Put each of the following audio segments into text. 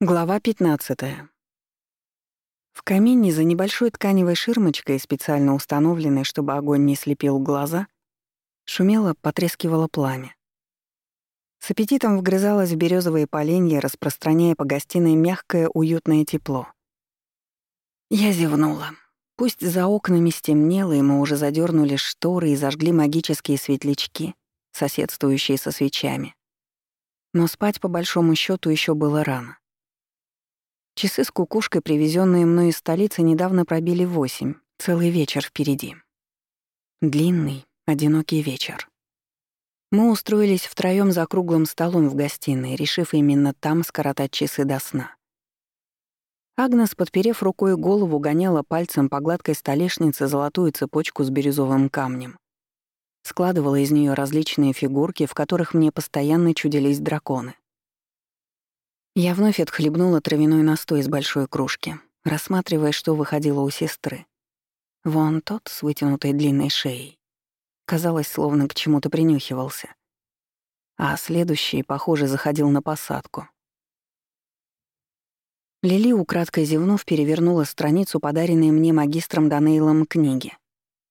Глава 15. В камине за небольшой тканевой ширмочкой, специально установленной, чтобы огонь не слепил глаза, шумело, потрескивало пламя. С аппетитом вгрызалось в березовые поленья, распространяя по гостиной мягкое, уютное тепло. Я зевнула. Пусть за окнами стемнело, и мы уже задернули шторы и зажгли магические светлячки, соседствующие со свечами. Но спать, по большому счету еще было рано. Часы с кукушкой, привезенные мной из столицы, недавно пробили восемь. Целый вечер впереди. Длинный, одинокий вечер. Мы устроились втроём за круглым столом в гостиной, решив именно там скоротать часы до сна. Агнес, подперев рукой голову, гоняла пальцем по гладкой столешнице золотую цепочку с бирюзовым камнем. Складывала из нее различные фигурки, в которых мне постоянно чудились драконы. Я вновь отхлебнула травяной настой из большой кружки, рассматривая, что выходило у сестры. Вон тот с вытянутой длинной шеей. Казалось, словно к чему-то принюхивался. А следующий, похоже, заходил на посадку. Лили, украдкой зевнув, перевернула страницу, подаренной мне магистром Данейлом книги.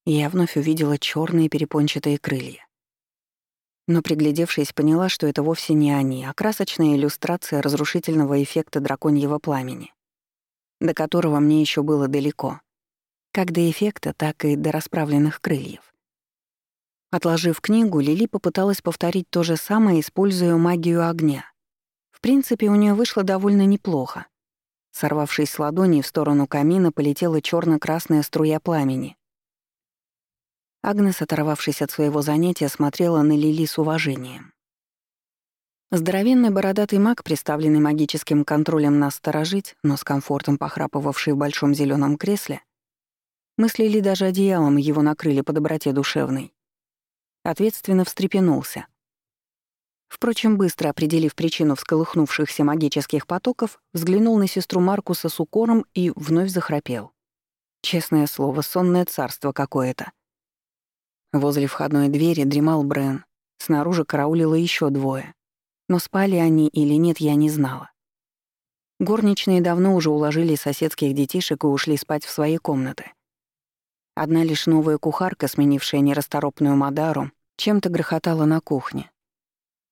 И я вновь увидела черные перепончатые крылья но, приглядевшись, поняла, что это вовсе не они, а красочная иллюстрация разрушительного эффекта драконьего пламени, до которого мне еще было далеко, как до эффекта, так и до расправленных крыльев. Отложив книгу, Лили попыталась повторить то же самое, используя магию огня. В принципе, у нее вышло довольно неплохо. Сорвавшись с ладони в сторону камина, полетела черно красная струя пламени, Агнес, оторвавшись от своего занятия, смотрела на Лили с уважением. Здоровенный бородатый маг, представленный магическим контролем нас сторожить, но с комфортом похрапывавший в большом зеленом кресле, мыслили даже одеялом его накрыли по доброте душевной. Ответственно встрепенулся. Впрочем, быстро определив причину всколыхнувшихся магических потоков, взглянул на сестру Маркуса с укором и вновь захрапел. Честное слово, сонное царство какое-то. Возле входной двери дремал Брен. Снаружи караулило еще двое. Но спали они или нет, я не знала. Горничные давно уже уложили соседских детишек и ушли спать в свои комнаты. Одна лишь новая кухарка, сменившая нерасторопную Мадару, чем-то грохотала на кухне.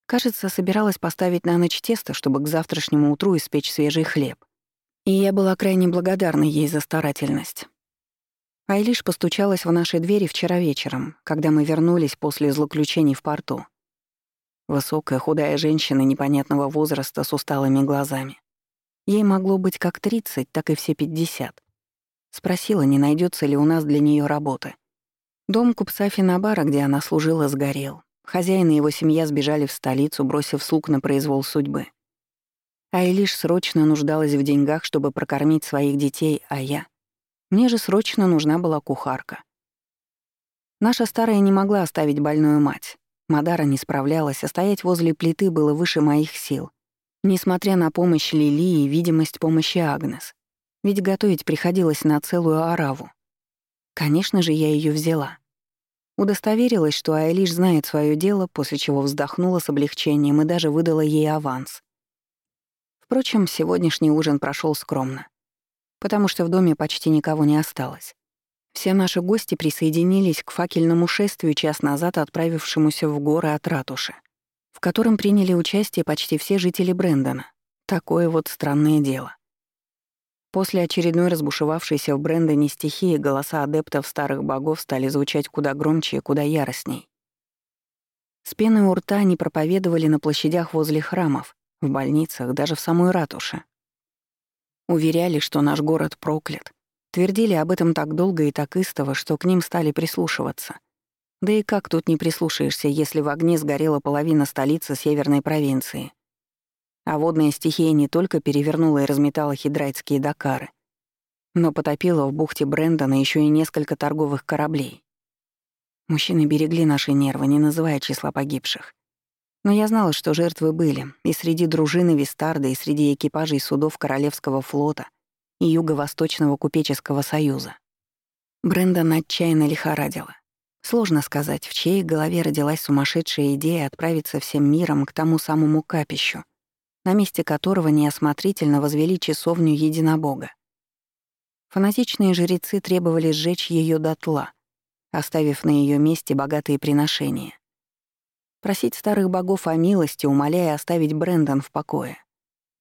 Кажется, собиралась поставить на ночь тесто, чтобы к завтрашнему утру испечь свежий хлеб. И я была крайне благодарна ей за старательность. Айлиш постучалась в наши двери вчера вечером, когда мы вернулись после злоключений в порту. Высокая, худая женщина непонятного возраста с усталыми глазами. Ей могло быть как 30, так и все 50. Спросила, не найдется ли у нас для нее работы. Дом купца Финабара, где она служила, сгорел. Хозяин и его семья сбежали в столицу, бросив слуг на произвол судьбы. Айлиш срочно нуждалась в деньгах, чтобы прокормить своих детей, а я... Мне же срочно нужна была кухарка. Наша старая не могла оставить больную мать. Мадара не справлялась, а стоять возле плиты было выше моих сил. Несмотря на помощь Лили и видимость помощи Агнес. Ведь готовить приходилось на целую ораву. Конечно же, я ее взяла. Удостоверилась, что Айлиш знает свое дело, после чего вздохнула с облегчением и даже выдала ей аванс. Впрочем, сегодняшний ужин прошел скромно потому что в доме почти никого не осталось. Все наши гости присоединились к факельному шествию час назад, отправившемуся в горы от ратуши, в котором приняли участие почти все жители Брэндона. Такое вот странное дело. После очередной разбушевавшейся в Брэндоне стихии голоса адептов старых богов стали звучать куда громче и куда яростней. С пеной у рта они проповедовали на площадях возле храмов, в больницах, даже в самой ратуше. Уверяли, что наш город проклят. Твердили об этом так долго и так истово, что к ним стали прислушиваться. Да и как тут не прислушаешься, если в огне сгорела половина столицы северной провинции? А водная стихия не только перевернула и разметала хидрайтские Дакары, но потопила в бухте Брэндона еще и несколько торговых кораблей. Мужчины берегли наши нервы, не называя числа погибших. Но я знала, что жертвы были и среди дружины Вистарда, и среди экипажей судов Королевского флота и Юго-Восточного купеческого союза. Брэндон отчаянно лихорадила. Сложно сказать, в чьей голове родилась сумасшедшая идея отправиться всем миром к тому самому капищу, на месте которого неосмотрительно возвели часовню единобога. Фанатичные жрецы требовали сжечь ее дотла, оставив на ее месте богатые приношения. Просить старых богов о милости, умоляя оставить Брэндон в покое.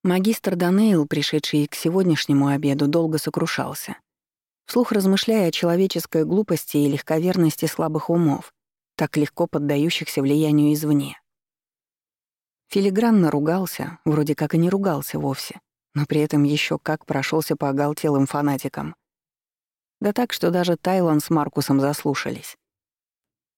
Магистр Данейл, пришедший к сегодняшнему обеду, долго сокрушался. Вслух размышляя о человеческой глупости и легковерности слабых умов, так легко поддающихся влиянию извне. Филигранно ругался, вроде как и не ругался вовсе, но при этом еще как прошелся по оголтелым фанатикам. Да так, что даже Тайлан с Маркусом заслушались.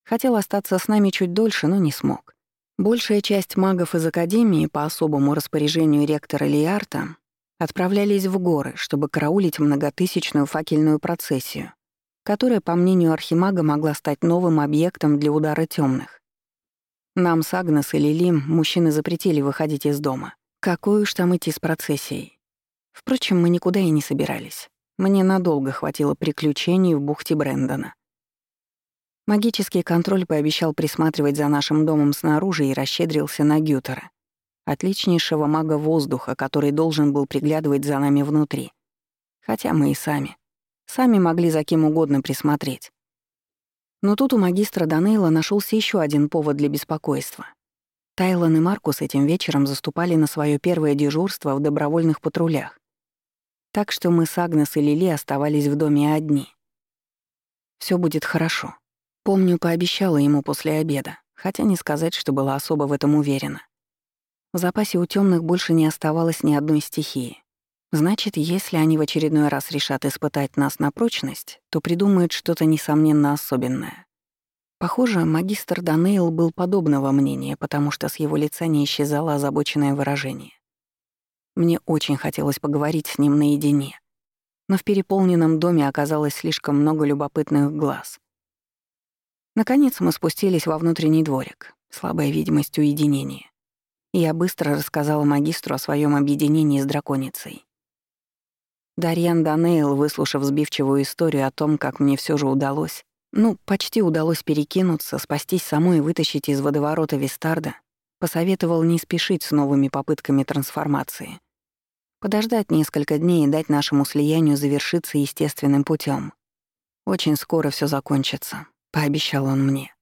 Хотел остаться с нами чуть дольше, но не смог. Большая часть магов из Академии по особому распоряжению ректора Лиарта отправлялись в горы, чтобы караулить многотысячную факельную процессию, которая, по мнению Архимага, могла стать новым объектом для удара темных. Нам с Агнес и Лилим мужчины запретили выходить из дома. Какой уж там идти с процессией. Впрочем, мы никуда и не собирались. Мне надолго хватило приключений в бухте Брэндона. Магический контроль пообещал присматривать за нашим домом снаружи и расщедрился на Гютера, отличнейшего мага воздуха, который должен был приглядывать за нами внутри. Хотя мы и сами. Сами могли за кем угодно присмотреть. Но тут у магистра Данейла нашелся еще один повод для беспокойства. Тайлан и Маркус этим вечером заступали на свое первое дежурство в добровольных патрулях. Так что мы с Агнес и Лили оставались в доме одни. Все будет хорошо. Помню, пообещала ему после обеда, хотя не сказать, что была особо в этом уверена. В запасе у темных больше не оставалось ни одной стихии. Значит, если они в очередной раз решат испытать нас на прочность, то придумают что-то несомненно особенное. Похоже, магистр Данейл был подобного мнения, потому что с его лица не исчезало озабоченное выражение. Мне очень хотелось поговорить с ним наедине. Но в переполненном доме оказалось слишком много любопытных глаз. Наконец мы спустились во внутренний дворик, слабая видимость уединения. Я быстро рассказала магистру о своем объединении с драконицей. Дарьян Данейл, выслушав сбивчивую историю о том, как мне все же удалось, ну, почти удалось перекинуться, спастись самой и вытащить из водоворота Вистарда, посоветовал не спешить с новыми попытками трансформации. Подождать несколько дней и дать нашему слиянию завершиться естественным путем. Очень скоро все закончится, пообещал он мне.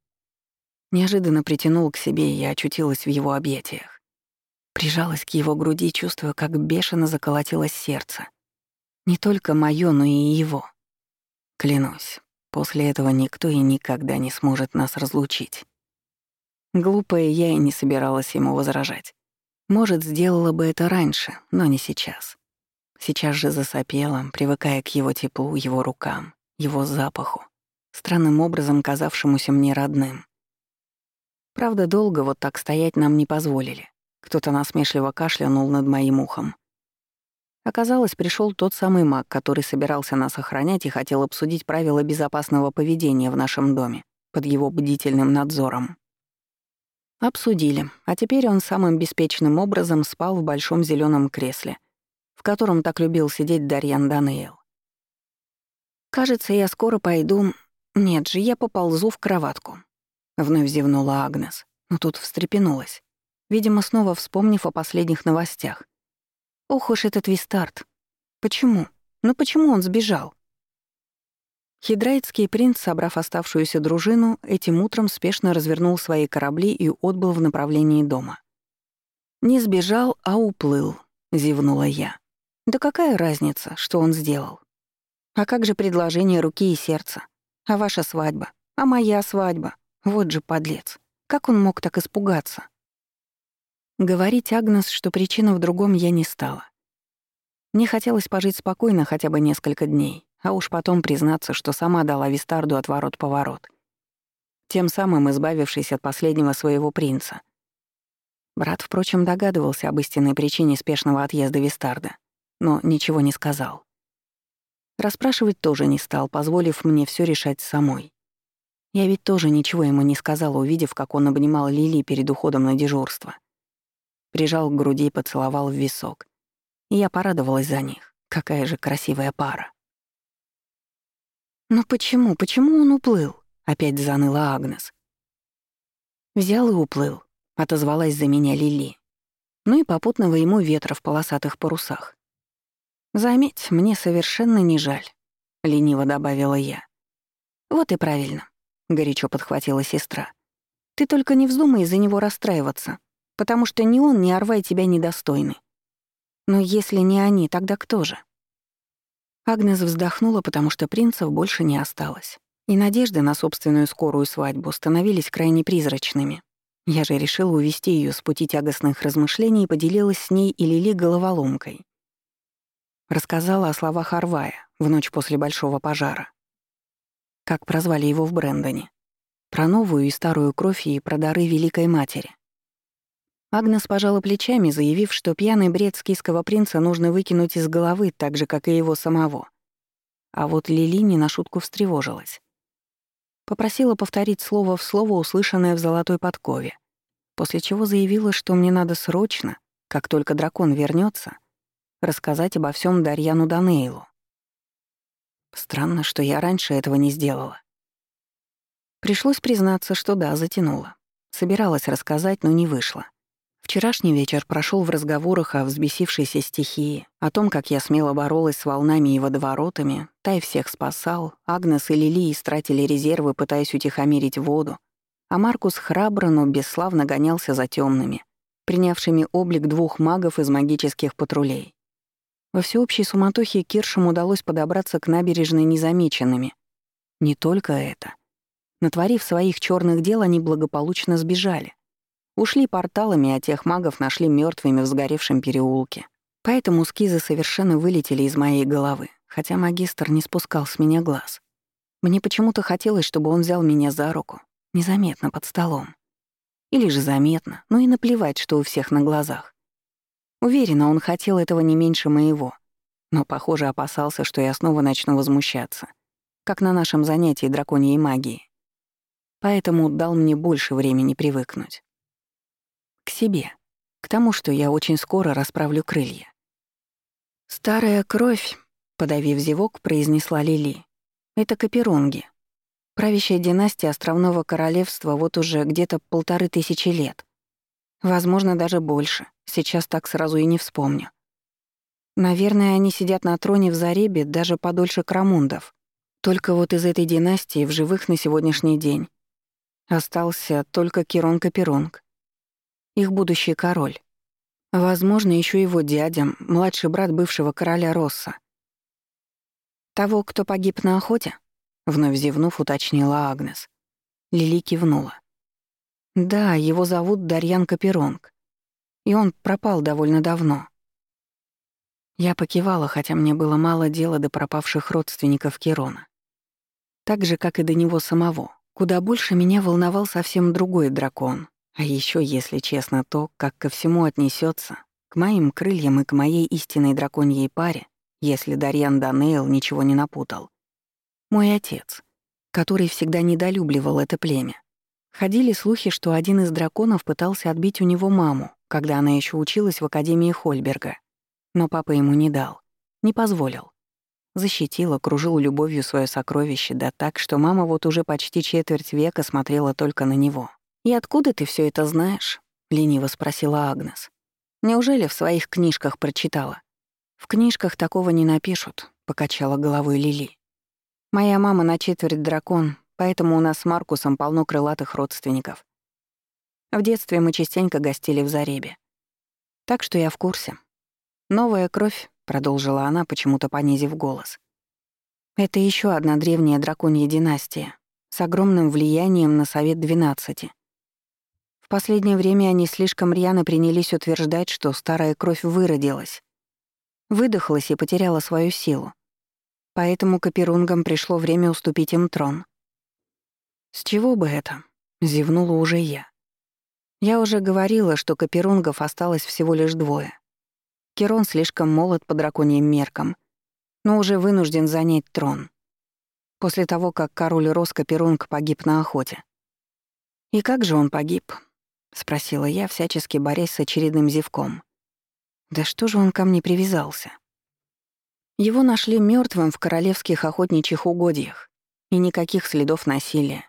Неожиданно притянул к себе, и я очутилась в его объятиях. Прижалась к его груди, чувствуя, как бешено заколотилось сердце — не только моё, но и его. Клянусь, после этого никто и никогда не сможет нас разлучить. Глупая я и не собиралась ему возражать. Может, сделала бы это раньше, но не сейчас. Сейчас же засопела, привыкая к его теплу, его рукам, его запаху, странным образом казавшемуся мне родным. Правда, долго вот так стоять нам не позволили. Кто-то насмешливо кашлянул над моим ухом. Оказалось, пришел тот самый маг, который собирался нас охранять и хотел обсудить правила безопасного поведения в нашем доме под его бдительным надзором. Обсудили, а теперь он самым беспечным образом спал в большом зеленом кресле, в котором так любил сидеть Дарьян Данейл. «Кажется, я скоро пойду... Нет же, я поползу в кроватку», — вновь зевнула Агнес, но тут встрепенулась, видимо, снова вспомнив о последних новостях. Ох уж этот Вистарт. Почему? Ну почему он сбежал? Хидрайтский принц, собрав оставшуюся дружину, этим утром спешно развернул свои корабли и отбыл в направлении дома. «Не сбежал, а уплыл», — зевнула я. «Да какая разница, что он сделал? А как же предложение руки и сердца? А ваша свадьба? А моя свадьба? Вот же подлец. Как он мог так испугаться?» Говорить Агнес, что причина в другом, я не стала. Мне хотелось пожить спокойно хотя бы несколько дней, а уж потом признаться, что сама дала Вистарду отворот-поворот. Тем самым избавившись от последнего своего принца. Брат, впрочем, догадывался об истинной причине спешного отъезда Вистарда, но ничего не сказал. Расспрашивать тоже не стал, позволив мне все решать самой. Я ведь тоже ничего ему не сказала, увидев, как он обнимал Лили перед уходом на дежурство прижал к груди и поцеловал в висок. И я порадовалась за них. Какая же красивая пара. «Но почему, почему он уплыл?» — опять заныла Агнес. «Взял и уплыл», — отозвалась за меня Лили. ну и попутного ему ветра в полосатых парусах. «Заметь, мне совершенно не жаль», — лениво добавила я. «Вот и правильно», — горячо подхватила сестра. «Ты только не вздумай из-за него расстраиваться, потому что ни он, ни Арвай тебя недостойны. Но если не они, тогда кто же?» Агнес вздохнула, потому что принцев больше не осталось. И надежды на собственную скорую свадьбу становились крайне призрачными. Я же решила увести ее с пути тягостных размышлений и поделилась с ней и Лили головоломкой. Рассказала о словах Арвая в ночь после большого пожара. Как прозвали его в Брэндоне. Про новую и старую кровь и про дары Великой Матери. Агнес пожала плечами, заявив, что пьяный бред скийского принца нужно выкинуть из головы, так же, как и его самого. А вот Лили не на шутку встревожилась. Попросила повторить слово в слово, услышанное в золотой подкове, после чего заявила, что мне надо срочно, как только дракон вернется, рассказать обо всем Дарьяну Данейлу. Странно, что я раньше этого не сделала. Пришлось признаться, что да, затянула. Собиралась рассказать, но не вышло. Вчерашний вечер прошел в разговорах о взбесившейся стихии, о том, как я смело боролась с волнами и водоворотами, Тай всех спасал, Агнес и Лили истратили резервы, пытаясь утихомирить воду, а Маркус храбро, но бесславно гонялся за темными, принявшими облик двух магов из магических патрулей. Во всеобщей суматохе Киршам удалось подобраться к набережной незамеченными. Не только это. Натворив своих черных дел, они благополучно сбежали. Ушли порталами, а тех магов нашли мертвыми в сгоревшем переулке. Поэтому скизы совершенно вылетели из моей головы, хотя магистр не спускал с меня глаз. Мне почему-то хотелось, чтобы он взял меня за руку, незаметно под столом. Или же заметно, но и наплевать, что у всех на глазах. Уверена, он хотел этого не меньше моего, но, похоже, опасался, что я снова начну возмущаться, как на нашем занятии драконьей магии. Поэтому дал мне больше времени привыкнуть. К себе, к тому, что я очень скоро расправлю крылья. «Старая кровь», — подавив зевок, произнесла Лили. «Это Каперунги. Правящая династия Островного Королевства вот уже где-то полторы тысячи лет. Возможно, даже больше. Сейчас так сразу и не вспомню. Наверное, они сидят на троне в Заребе даже подольше Крамундов. Только вот из этой династии в живых на сегодняшний день остался только Кирон Каперонг, их будущий король. Возможно, еще его дядя, младший брат бывшего короля Росса. «Того, кто погиб на охоте?» — вновь зевнув, уточнила Агнес. Лили кивнула. «Да, его зовут Дарьян Каперонг и он пропал довольно давно. Я покивала, хотя мне было мало дела до пропавших родственников Кирона. Так же, как и до него самого. Куда больше меня волновал совсем другой дракон. А еще, если честно, то, как ко всему отнесется, к моим крыльям и к моей истинной драконьей паре, если Дарьян Данейл ничего не напутал. Мой отец, который всегда недолюбливал это племя. Ходили слухи, что один из драконов пытался отбить у него маму, когда она еще училась в Академии Хольберга. Но папа ему не дал, не позволил. Защитил, окружил любовью свое сокровище, да так, что мама вот уже почти четверть века смотрела только на него. «И откуда ты все это знаешь?» — лениво спросила Агнес. «Неужели в своих книжках прочитала?» «В книжках такого не напишут», — покачала головой Лили. «Моя мама на четверть дракон, поэтому у нас с Маркусом полно крылатых родственников. В детстве мы частенько гостили в Заребе. Так что я в курсе. «Новая кровь», — продолжила она, почему-то понизив голос. «Это еще одна древняя драконья династия с огромным влиянием на Совет Двенадцати. В последнее время они слишком рьяно принялись утверждать, что старая кровь выродилась, выдохлась и потеряла свою силу. Поэтому каперунгам пришло время уступить им трон. «С чего бы это?» — зевнула уже я. Я уже говорила, что каперунгов осталось всего лишь двое. Керон слишком молод по драконьим меркам, но уже вынужден занять трон. После того, как король Рос Каперунг погиб на охоте. «И как же он погиб?» — спросила я, всячески борясь с очередным зевком. «Да что же он ко мне привязался?» Его нашли мертвым в королевских охотничьих угодьях, и никаких следов насилия,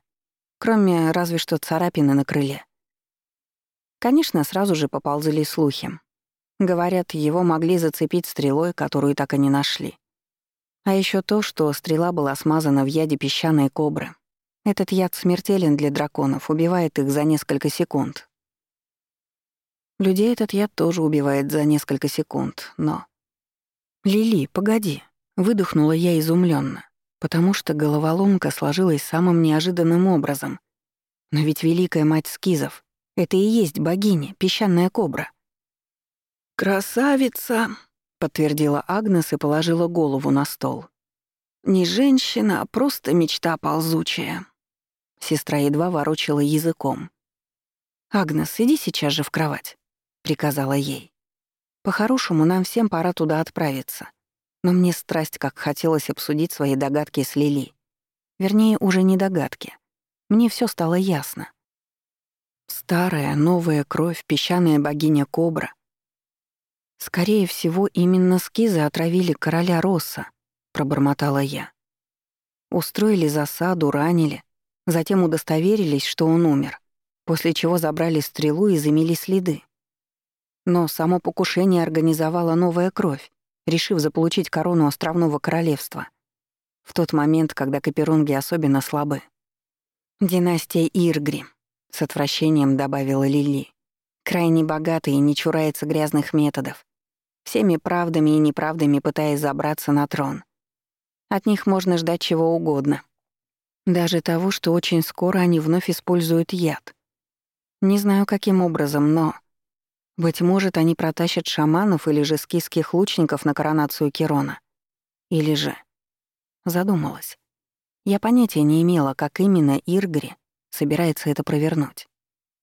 кроме разве что царапины на крыле. Конечно, сразу же поползли слухи. Говорят, его могли зацепить стрелой, которую так и не нашли. А еще то, что стрела была смазана в яде песчаной кобры. Этот яд смертелен для драконов, убивает их за несколько секунд. Людей этот яд тоже убивает за несколько секунд, но... «Лили, погоди», — выдохнула я изумленно, потому что головоломка сложилась самым неожиданным образом. Но ведь Великая Мать Скизов — это и есть богиня, песчаная кобра. «Красавица!» — подтвердила Агнес и положила голову на стол. «Не женщина, а просто мечта ползучая». Сестра едва ворочала языком. «Агнес, иди сейчас же в кровать», — приказала ей. «По-хорошему, нам всем пора туда отправиться. Но мне страсть как хотелось обсудить свои догадки с Лили. Вернее, уже не догадки. Мне все стало ясно. Старая, новая кровь, песчаная богиня Кобра — «Скорее всего, именно скизы отравили короля Росса», — пробормотала я. Устроили засаду, ранили, затем удостоверились, что он умер, после чего забрали стрелу и замели следы. Но само покушение организовала новая кровь, решив заполучить корону островного королевства. В тот момент, когда каперунги особенно слабы. «Династия Иргри», — с отвращением добавила Лили. «Крайне богатый и не чурается грязных методов всеми правдами и неправдами пытаясь забраться на трон. От них можно ждать чего угодно. Даже того, что очень скоро они вновь используют яд. Не знаю, каким образом, но... Быть может, они протащат шаманов или же скиских лучников на коронацию Кирона. Или же... Задумалась. Я понятия не имела, как именно Иргри собирается это провернуть.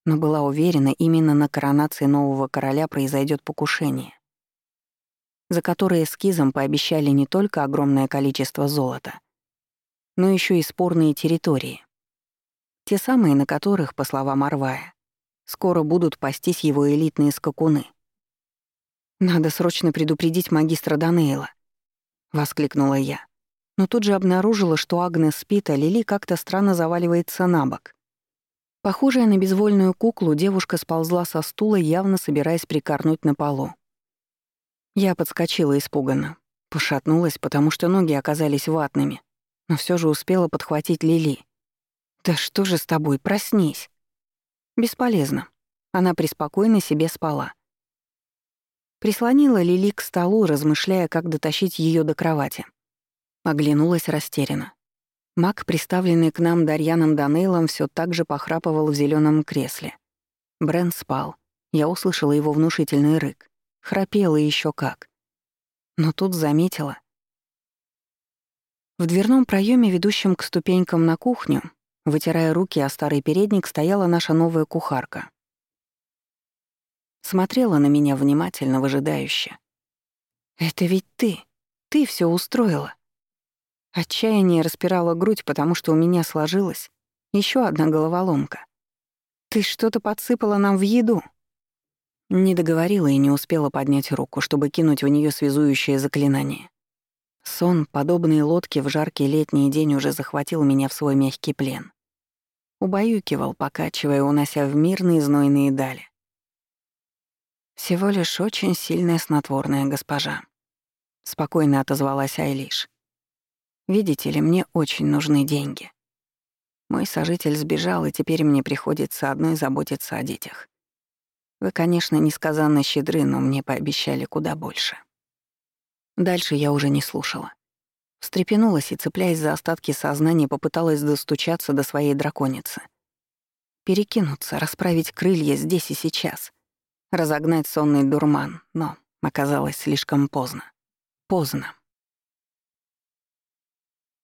Но была уверена, именно на коронации нового короля произойдет покушение за которые эскизам пообещали не только огромное количество золота, но еще и спорные территории. Те самые, на которых, по словам Арвая, скоро будут пастись его элитные скакуны. «Надо срочно предупредить магистра Данейла», — воскликнула я. Но тут же обнаружила, что Агнес спит, а Лили как-то странно заваливается на бок. Похожая на безвольную куклу, девушка сползла со стула, явно собираясь прикорнуть на полу. Я подскочила испуганно. Пошатнулась, потому что ноги оказались ватными, но все же успела подхватить Лили. «Да что же с тобой, проснись!» Бесполезно. Она преспокойно себе спала. Прислонила Лили к столу, размышляя, как дотащить ее до кровати. Оглянулась растерянно. Маг, приставленный к нам Дарьяном Данейлом, все так же похрапывал в зеленом кресле. Брен спал. Я услышала его внушительный рык. Храпела еще как. Но тут заметила. В дверном проеме, ведущем к ступенькам на кухню, вытирая руки о старый передник, стояла наша новая кухарка. Смотрела на меня внимательно, выжидающе. «Это ведь ты. Ты все устроила». Отчаяние распирало грудь, потому что у меня сложилась еще одна головоломка. «Ты что-то подсыпала нам в еду». Не договорила и не успела поднять руку, чтобы кинуть в нее связующее заклинание. Сон, подобный лодке в жаркий летний день, уже захватил меня в свой мягкий плен. Убаюкивал, покачивая, унося в мирные знойные дали. «Всего лишь очень сильная снотворная госпожа», — спокойно отозвалась Айлиш. «Видите ли, мне очень нужны деньги. Мой сожитель сбежал, и теперь мне приходится одной заботиться о детях. Вы, конечно, несказанно щедры, но мне пообещали куда больше. Дальше я уже не слушала. Встрепенулась и, цепляясь за остатки сознания, попыталась достучаться до своей драконицы. Перекинуться, расправить крылья здесь и сейчас. Разогнать сонный дурман, но оказалось слишком поздно. Поздно.